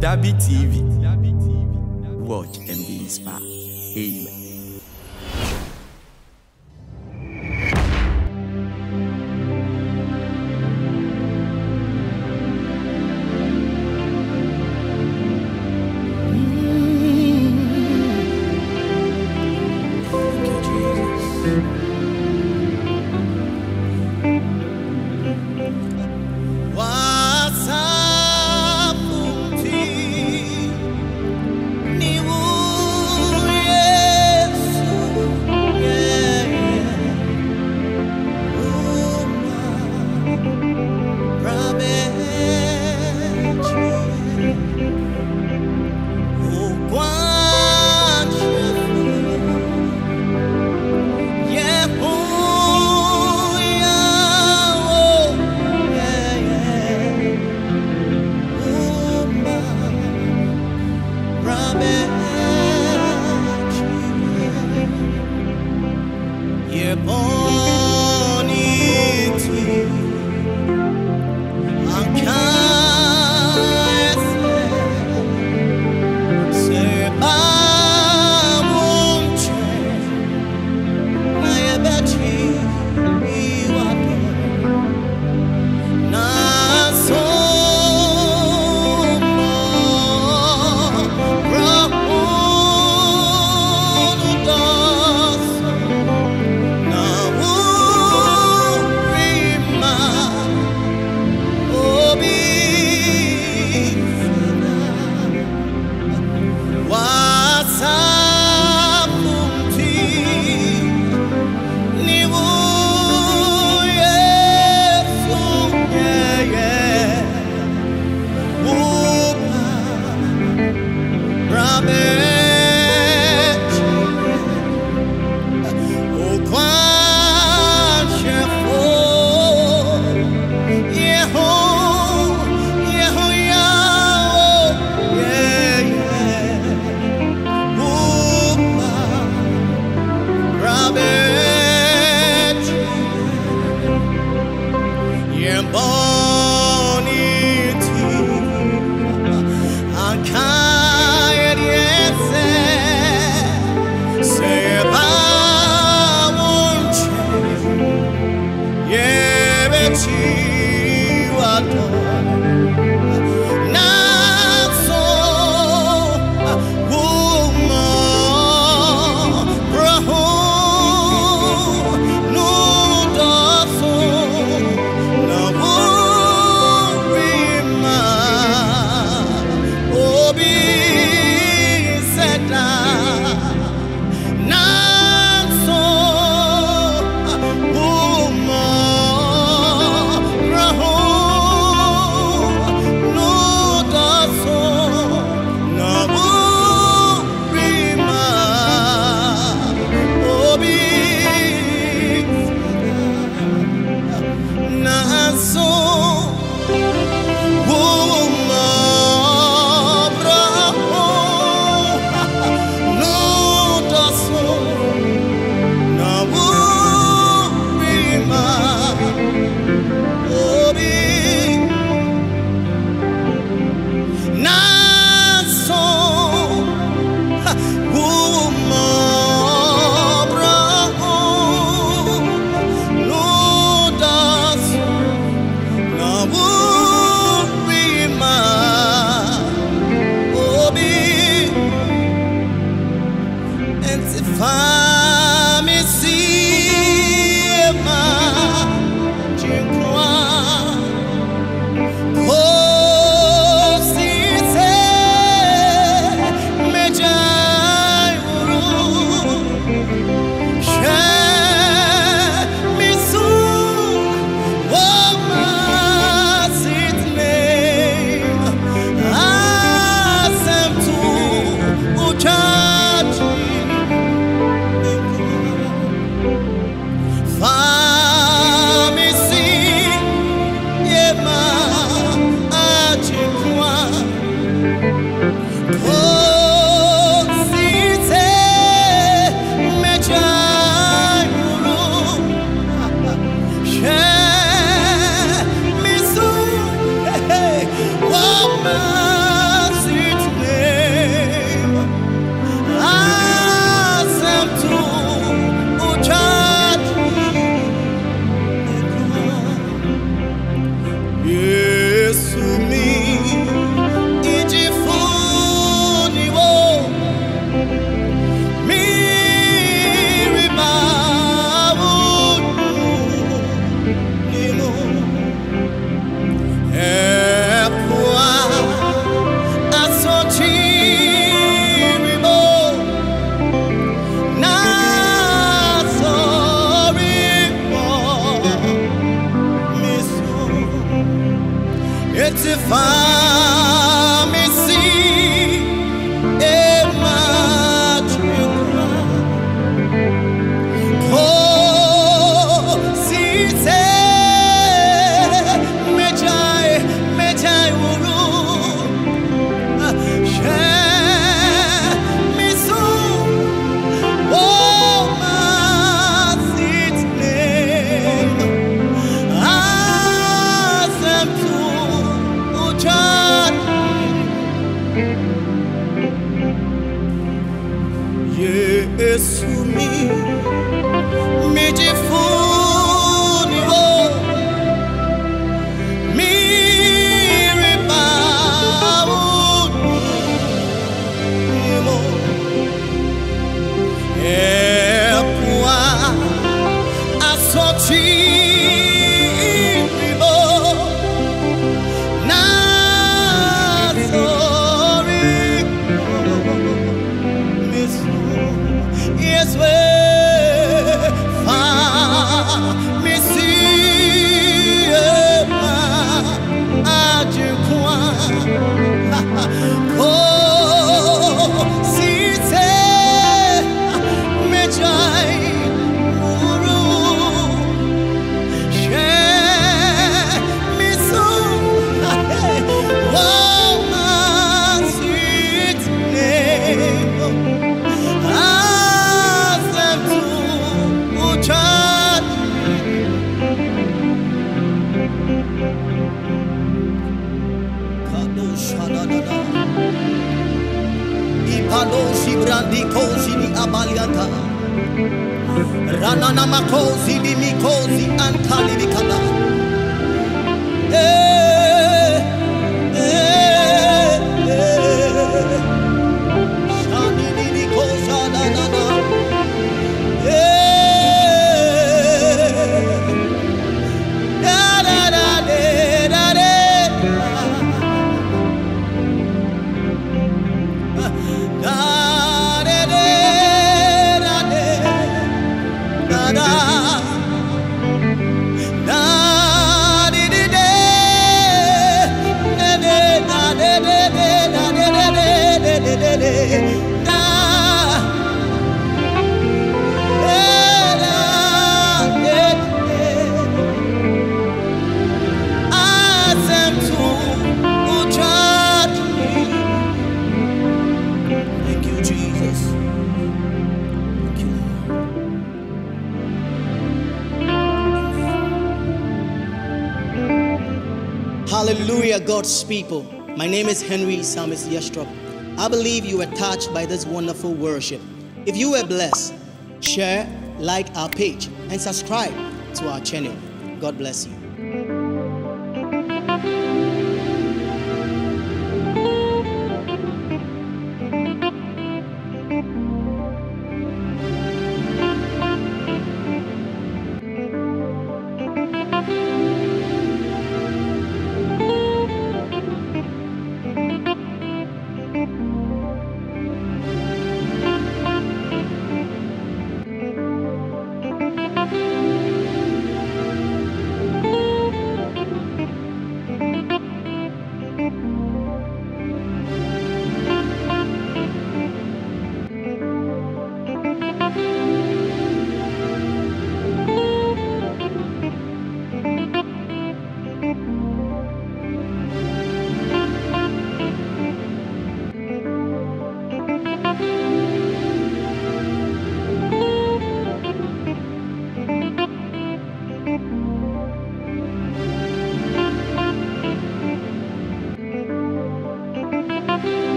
Dabby TV. Watch and be inspired. Amen. find Yes, me, me defend. Brandi kosi di abaliata. Ranana makosi di mikosi antali bikada. Eh, God's people. My name is Henry Samis Yestrop. I believe you were touched by this wonderful worship. If you were blessed, share, like our page, and subscribe to our channel. God bless you.